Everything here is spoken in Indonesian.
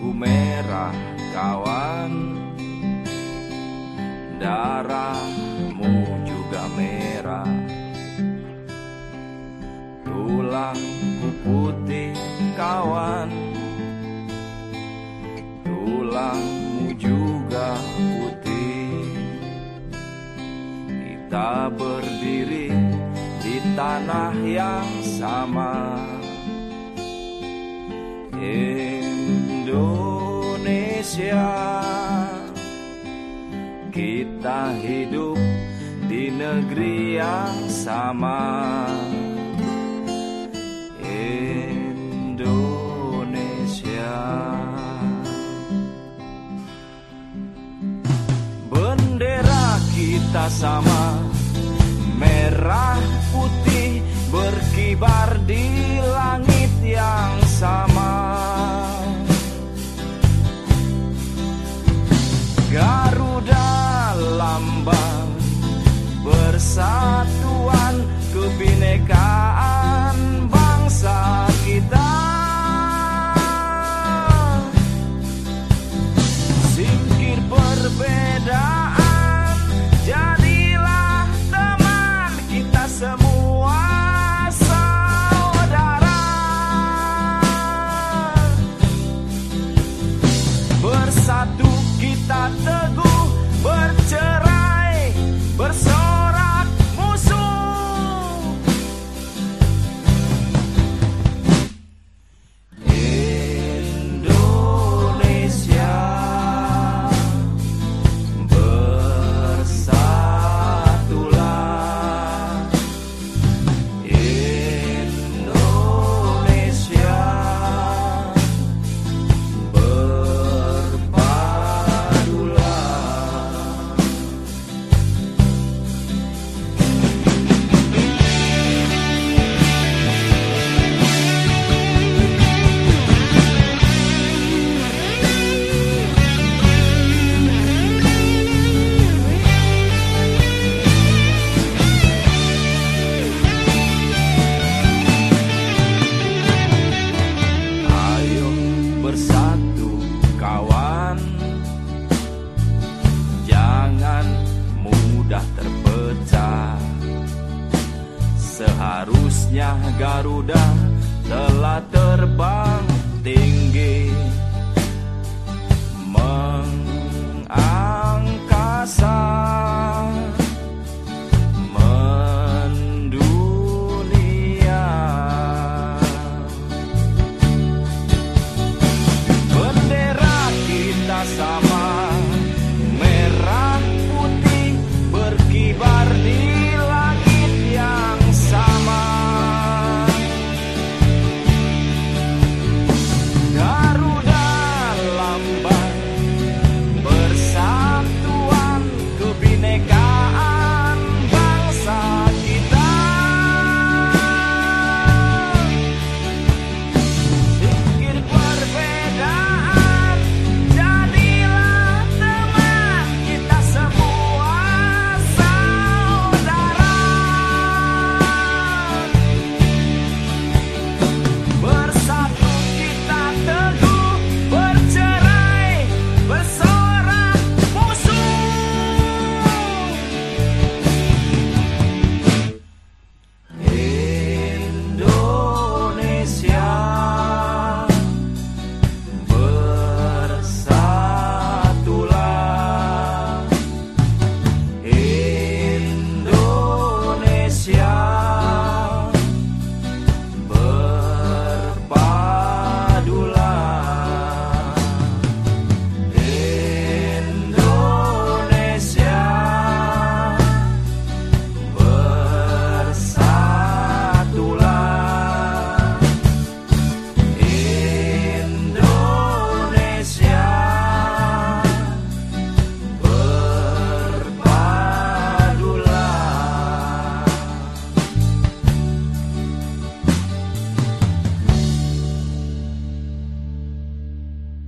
ku merah kawan. Darahmu juga merah. Tulangku putih kawan. Tulangmu juga putih. Kita berdiri di tanah yang sama Indonesia. Kita hidup di negeri yang sama. Indonesia. Bendera kita sama. Merah putih berkibar di langit Seharusnya Garuda telah terbang